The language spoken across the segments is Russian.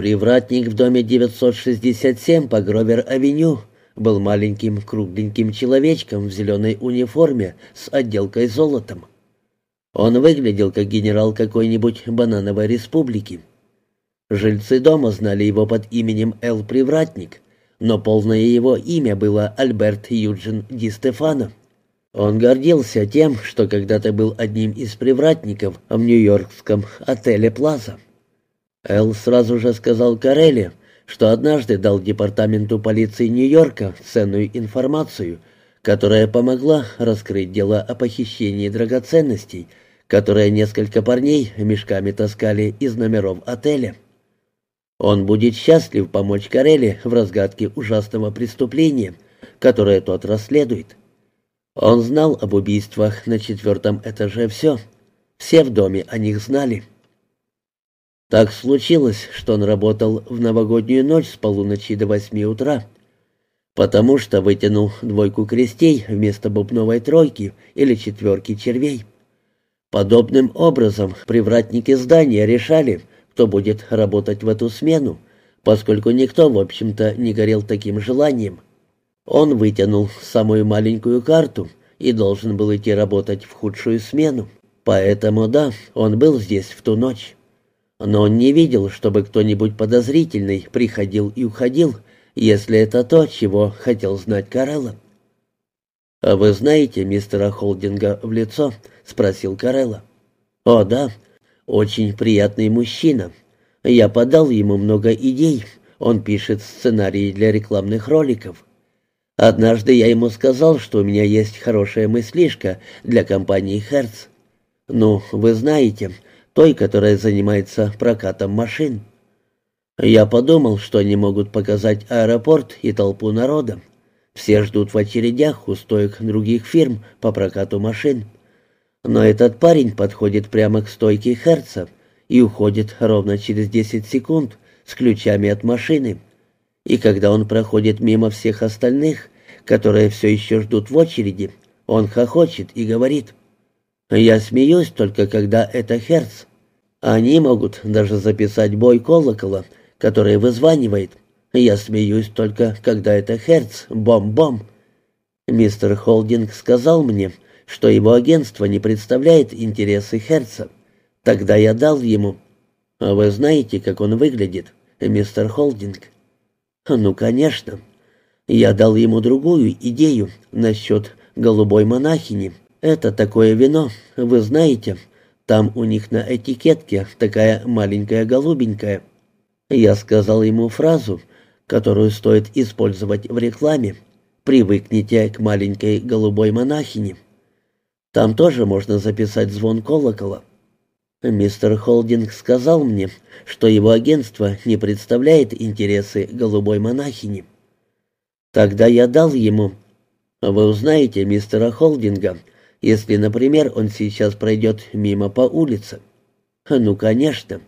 Привратник в доме 967 по Гровер-авеню был маленьким кругленьким человечком в зеленой униформе с отделкой золотом. Он выглядел как генерал какой-нибудь банановой республики. Жильцы дома знали его под именем Эл Привратник, но полное его имя было Альберт Юджин Ди Стефано. Он гордился тем, что когда-то был одним из привратников в нью-йоркском отеле «Плаза». Эл сразу же сказал Карелли, что однажды дал департаменту полиции Нью-Йорка ценную информацию, которая помогла раскрыть дело о похищении драгоценностей, которое несколько парней мешками таскали из номеров отеля. Он будет счастлив помочь Карелли в разгадке ужасного преступления, которое тот расследует. Он знал об убийствах на четвертом этаже все. Все в доме о них знали. Так случилось, что он работал в новогоднюю ночь с полуночи до восьми утра, потому что вытянул двойку крестей вместо бубновой тройки или четверки червей. Подобным образом привратники здания решали, кто будет работать в эту смену, поскольку никто, в общем-то, не горел таким желанием. Он вытянул самую маленькую карту и должен был идти работать в худшую смену. Поэтому, да, он был здесь в ту ночь. Но он не видел, чтобы кто-нибудь подозрительный приходил и уходил, если это то, чего хотел знать Карелла. «А вы знаете мистера Холдинга в лицо?» — спросил Карелла. «О, да, очень приятный мужчина. Я подал ему много идей. Он пишет сценарии для рекламных роликов. Однажды я ему сказал, что у меня есть хорошая мыслишка для компании «Херц». Ну, вы знаете, той, которая занимается прокатом машин. Я подумал, что они могут показать аэропорт и толпу народа. Все ждут в очередях у стоек других фирм по прокату машин. Но этот парень подходит прямо к стойке Херца и уходит ровно через 10 секунд с ключами от машины. И когда он проходит мимо всех остальных, которые все еще ждут в очереди, он хохочет и говорит, «Я смеюсь только, когда это Херц. Они могут даже записать бой колокола, который вызванивает. Я смеюсь только, когда это Херц, бом-бом». Мистер Холдинг сказал мне, что его агентство не представляет интересы Херца. Тогда я дал ему... А вы знаете, как он выглядит, мистер Холдинг? Ну, конечно. Я дал ему другую идею насчет голубой монахини. Это такое вино, вы знаете. Там у них на этикетке такая маленькая голубенькая. Я сказал ему фразу, которую стоит использовать в рекламе. «Привыкните к маленькой голубой монахине». Там тоже можно записать звон колокола. Мистер Холдинг сказал мне, что его агентство не представляет интересы голубой монахини. Тогда я дал ему... Вы узнаете мистера Холдинга, если, например, он сейчас пройдет мимо по улице. Ну, конечно.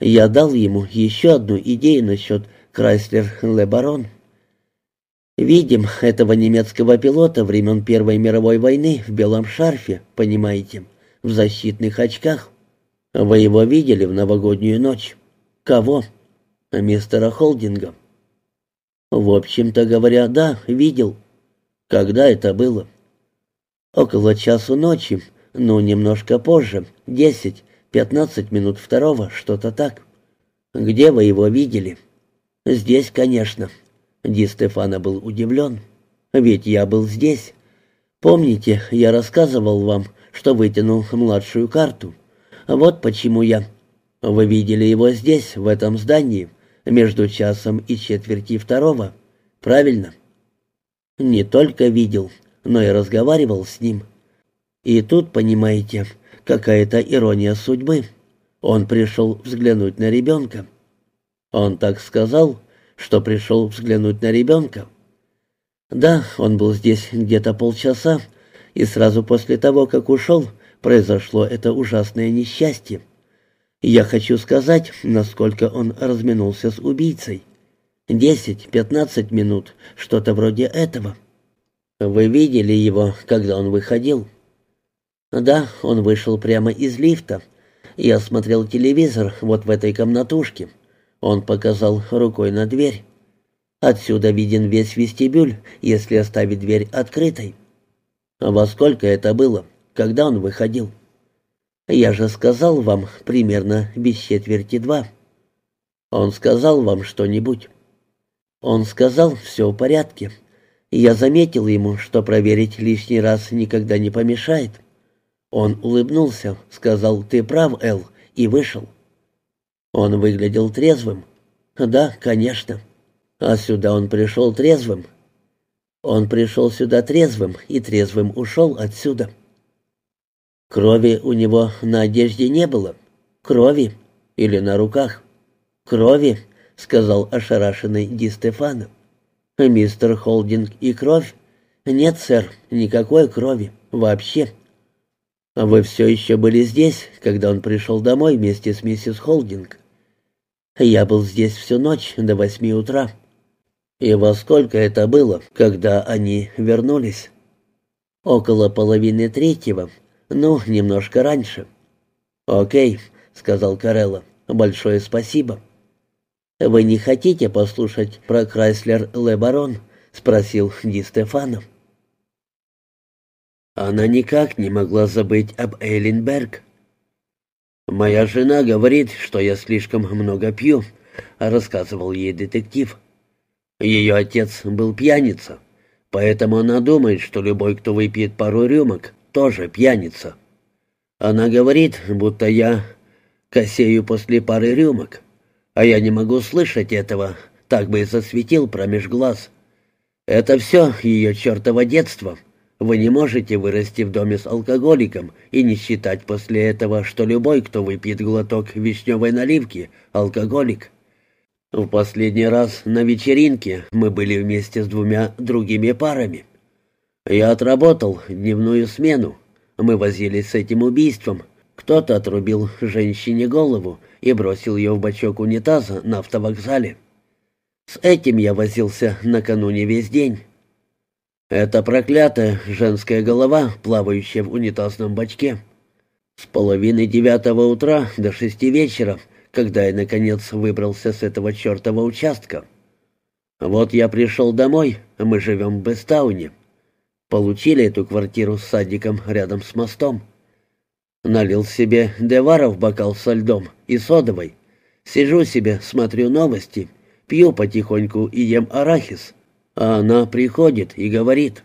Я дал ему еще одну идею насчет Крайслер Лебарон. Видим этого немецкого пилота времен Первой мировой войны в белом шарфе, понимаете, в защитных очках. Вы его видели в новогоднюю ночь? Кого? Мистера Холдинга. В общем-то говоря, да, видел. Когда это было? Около часу ночи, ну, немножко позже, десять, пятнадцать минут второго, что-то так. Где вы его видели? Здесь, конечно. Ди Стефано был удивлен. «Ведь я был здесь. Помните, я рассказывал вам, что вытянул младшую карту? Вот почему я...» «Вы видели его здесь, в этом здании, между часом и четверти второго, правильно?» «Не только видел, но и разговаривал с ним. И тут, понимаете, какая-то ирония судьбы. Он пришел взглянуть на ребенка. Он так сказал, что пришел взглянуть на ребенка. Да, он был здесь где-то полчаса, и сразу после того, как ушел, произошло это ужасное несчастье. Я хочу сказать, насколько он разминулся с убийцей. Десять-пятнадцать минут, что-то вроде этого. Вы видели его, когда он выходил? Да, он вышел прямо из лифта. Я смотрел телевизор вот в этой комнатушке. Он показал рукой на дверь. Отсюда виден весь вестибюль, если оставить дверь открытой. Во сколько это было? Когда он выходил? Я же сказал вам примерно без четверти два. Он сказал вам что-нибудь? Он сказал, все в порядке. Я заметил ему, что проверить лишний раз никогда не помешает. Он улыбнулся, сказал «Ты прав, Эл», и вышел. Он выглядел трезвым. Да, конечно. А сюда он пришел трезвым. Он пришел сюда трезвым и трезвым ушел отсюда. Крови у него на одежде не было. Крови. Или на руках. Крови, сказал ошарашенный Ди Стефано. Мистер Холдинг и кровь? Нет, сэр, никакой крови. Вообще. А вы все еще были здесь, когда он пришел домой вместе с миссис Холдинг? Я был здесь всю ночь до восьми утра. И во сколько это было, когда они вернулись? Около половины третьего, ну, немножко раньше. Окей, сказал Карелла. Большое спасибо. Вы не хотите послушать про Крайслер Лебарон? спросил Ди Стефанов. Она никак не могла забыть об Эйленберг. «Моя жена говорит, что я слишком много пью», — рассказывал ей детектив. «Ее отец был пьяница, поэтому она думает, что любой, кто выпьет пару рюмок, тоже пьяница. Она говорит, будто я косею после пары рюмок, а я не могу слышать этого, так бы и засветил промеж глаз. Это все ее чертово детство». Вы не можете вырасти в доме с алкоголиком и не считать после этого, что любой, кто выпьет глоток вишневой наливки, алкоголик. В последний раз на вечеринке мы были вместе с двумя другими парами. Я отработал дневную смену. Мы возились с этим убийством. Кто-то отрубил женщине голову и бросил ее в бачок унитаза на автовокзале. С этим я возился накануне весь день. Это проклятая женская голова, плавающая в унитазном бачке. С половины девятого утра до шести вечера, когда я, наконец, выбрался с этого чертова участка. Вот я пришел домой, мы живем в Бестауне. Получили эту квартиру с садиком рядом с мостом. Налил себе девара в бокал со льдом и содовой. Сижу себе, смотрю новости, пью потихоньку и ем арахис. А она приходит и говорит,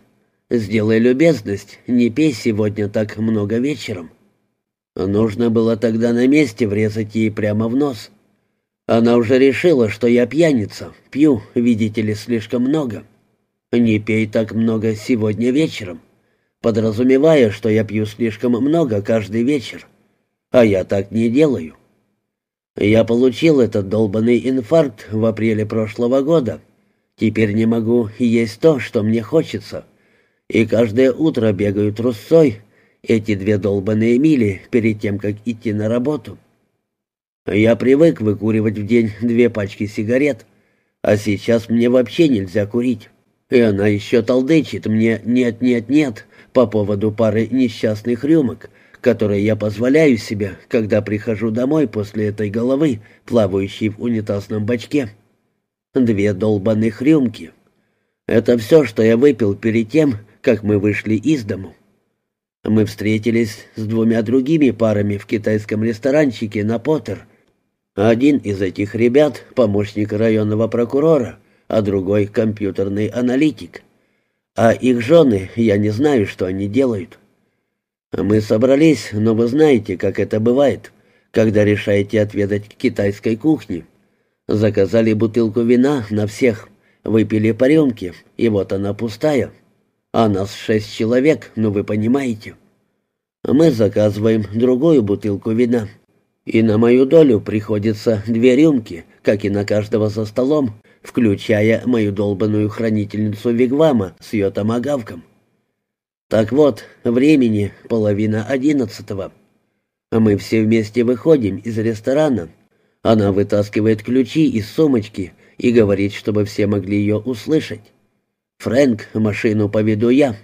«Сделай любезность, не пей сегодня так много вечером». Нужно было тогда на месте врезать ей прямо в нос. Она уже решила, что я пьяница, пью, видите ли, слишком много. Не пей так много сегодня вечером, подразумевая, что я пью слишком много каждый вечер. А я так не делаю. Я получил этот долбанный инфаркт в апреле прошлого года — Теперь не могу есть то, что мне хочется. И каждое утро бегаю трусцой, эти две долбанные мили перед тем, как идти на работу. Я привык выкуривать в день две пачки сигарет, а сейчас мне вообще нельзя курить. И она еще толдычит мне «нет-нет-нет» по поводу пары несчастных рюмок, которые я позволяю себе, когда прихожу домой после этой головы, плавающей в унитазном бачке две долбаных рюмки. Это все, что я выпил перед тем, как мы вышли из дому. Мы встретились с двумя другими парами в китайском ресторанчике на Поттер. Один из этих ребят — помощник районного прокурора, а другой — компьютерный аналитик. А их жены, я не знаю, что они делают. Мы собрались, но вы знаете, как это бывает, когда решаете отведать китайской кухни. Заказали бутылку вина на всех, выпили по рюмке, и вот она пустая. А нас шесть человек, ну вы понимаете. Мы заказываем другую бутылку вина. И на мою долю приходится две рюмки, как и на каждого за столом, включая мою долбанную хранительницу Вигвама с ее томагавком. Так вот, времени половина одиннадцатого. Мы все вместе выходим из ресторана, она вытаскивает ключи из сумочки и говорит, чтобы все могли ее услышать. «Фрэнк, машину поведу я».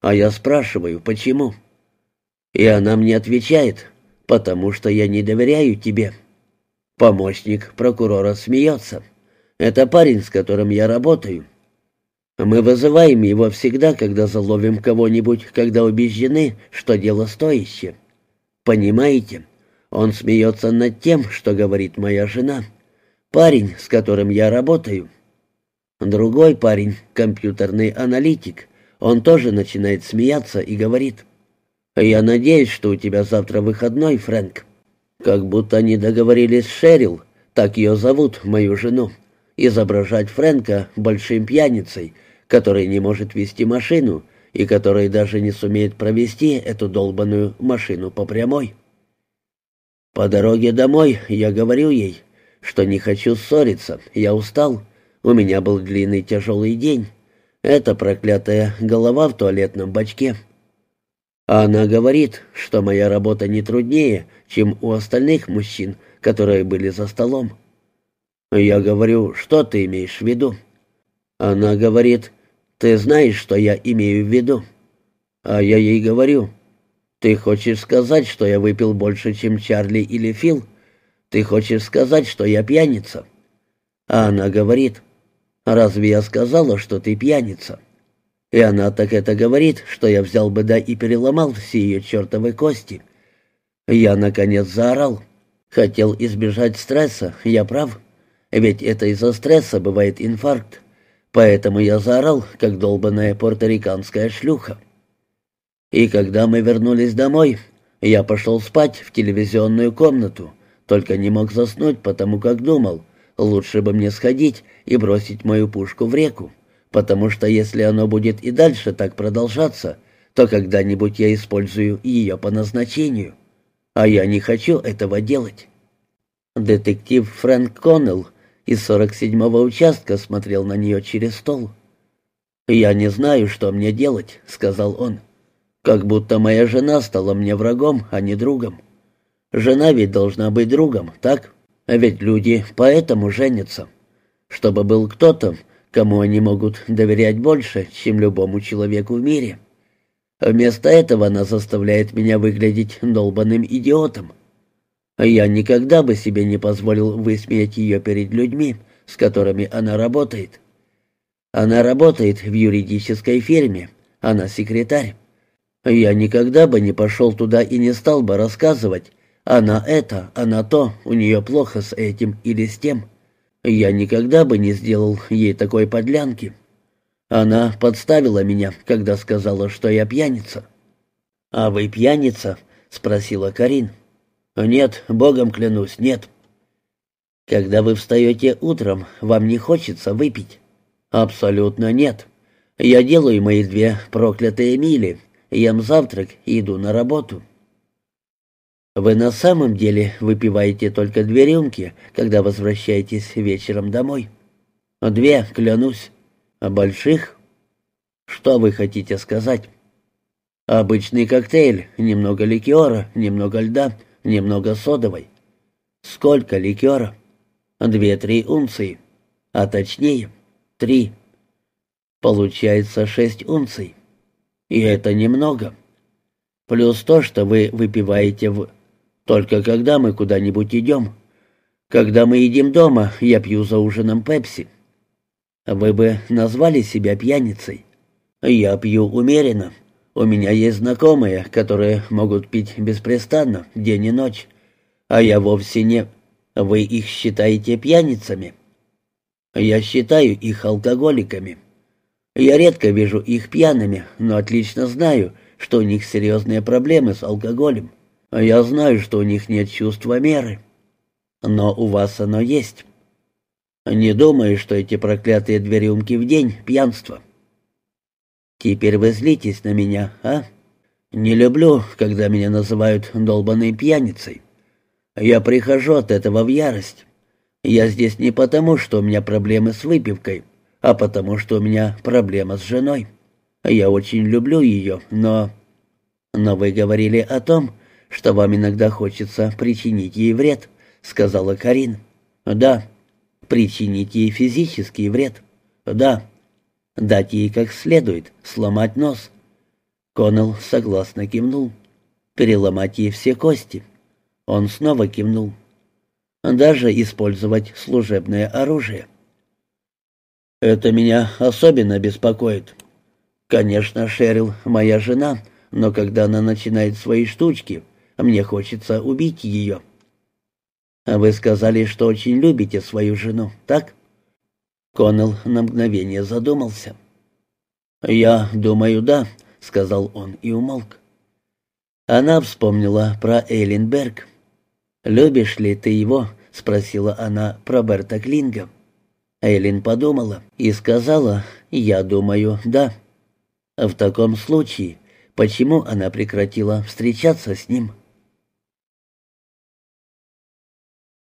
А я спрашиваю, почему? И она мне отвечает, «Потому что я не доверяю тебе». Помощник прокурора смеется. Это парень, с которым я работаю. Мы вызываем его всегда, когда заловим кого-нибудь, когда убеждены, что дело стоящее. Понимаете? Он смеется над тем, что говорит моя жена. Парень, с которым я работаю. Другой парень, компьютерный аналитик, он тоже начинает смеяться и говорит. «Я надеюсь, что у тебя завтра выходной, Фрэнк». Как будто они договорились с Шерил, так ее зовут, мою жену, изображать Фрэнка большим пьяницей, который не может вести машину и который даже не сумеет провести эту долбанную машину по прямой. По дороге домой я говорю ей, что не хочу ссориться, я устал, у меня был длинный тяжелый день. Это проклятая голова в туалетном бачке. А она говорит, что моя работа не труднее, чем у остальных мужчин, которые были за столом. Я говорю, что ты имеешь в виду? Она говорит, ты знаешь, что я имею в виду. А я ей говорю, ты хочешь сказать, что я выпил больше, чем Чарли или Фил? Ты хочешь сказать, что я пьяница? А она говорит, разве я сказала, что ты пьяница? И она так это говорит, что я взял бы да и переломал все ее чертовы кости. Я, наконец, заорал. Хотел избежать стресса, я прав. Ведь это из-за стресса бывает инфаркт. Поэтому я заорал, как долбаная порториканская шлюха. И когда мы вернулись домой, я пошел спать в телевизионную комнату, только не мог заснуть, потому как думал, лучше бы мне сходить и бросить мою пушку в реку, потому что если оно будет и дальше так продолжаться, то когда-нибудь я использую ее по назначению. А я не хочу этого делать. Детектив Фрэнк Коннелл из 47-го участка смотрел на нее через стол. «Я не знаю, что мне делать», — сказал он. «Как будто моя жена стала мне врагом, а не другом. Жена ведь должна быть другом, так? А ведь люди поэтому женятся. Чтобы был кто-то, кому они могут доверять больше, чем любому человеку в мире. Вместо этого она заставляет меня выглядеть долбанным идиотом. Я никогда бы себе не позволил высмеять ее перед людьми, с которыми она работает. Она работает в юридической фирме, она секретарь. Я никогда бы не пошел туда и не стал бы рассказывать, она это, она то, у нее плохо с этим или с тем. Я никогда бы не сделал ей такой подлянки. Она подставила меня, когда сказала, что я пьяница. «А вы пьяница?» — спросила Карин. «Нет, богом клянусь, нет». «Когда вы встаете утром, вам не хочется выпить?» «Абсолютно нет. Я делаю мои две проклятые мили, ем завтрак и иду на работу». «Вы на самом деле выпиваете только две рюмки, когда возвращаетесь вечером домой?» «Две, клянусь. А больших?» «Что вы хотите сказать?» «Обычный коктейль, немного ликера, немного льда, немного содовой. Сколько ликера? Две-три унции. А точнее, три. Получается шесть унций. И это немного. Плюс то, что вы выпиваете в... Только когда мы куда-нибудь идем. Когда мы едим дома, я пью за ужином пепси. Вы бы назвали себя пьяницей. Я пью умеренно. У меня есть знакомые, которые могут пить беспрестанно, день и ночь. А я вовсе не... Вы их считаете пьяницами? Я считаю их алкоголиками. Я редко вижу их пьяными, но отлично знаю, что у них серьезные проблемы с алкоголем. Я знаю, что у них нет чувства меры. Но у вас оно есть. Не думаю, что эти проклятые две рюмки в день — пьянство. Теперь вы злитесь на меня, а? Не люблю, когда меня называют долбаной пьяницей. Я прихожу от этого в ярость. Я здесь не потому, что у меня проблемы с выпивкой, а потому, что у меня проблема с женой. Я очень люблю ее, но... Но вы говорили о том, что вам иногда хочется причинить ей вред, сказала Карин. Да, причинить ей физический вред. Да, Дать ей как следует, сломать нос. Коннелл согласно кивнул. Переломать ей все кости. Он снова кивнул. даже использовать служебное оружие. Это меня особенно беспокоит. Конечно, Шерил моя жена, но когда она начинает свои штучки, мне хочется убить ее. Вы сказали, что очень любите свою жену, так? Коннелл на мгновение задумался. «Я думаю, да», — сказал он и умолк. Она вспомнила про Эйленберг. «Любишь ли ты его?» — спросила она про Берта Клинга. Эйлин подумала и сказала, «Я думаю, да». В таком случае, почему она прекратила встречаться с ним?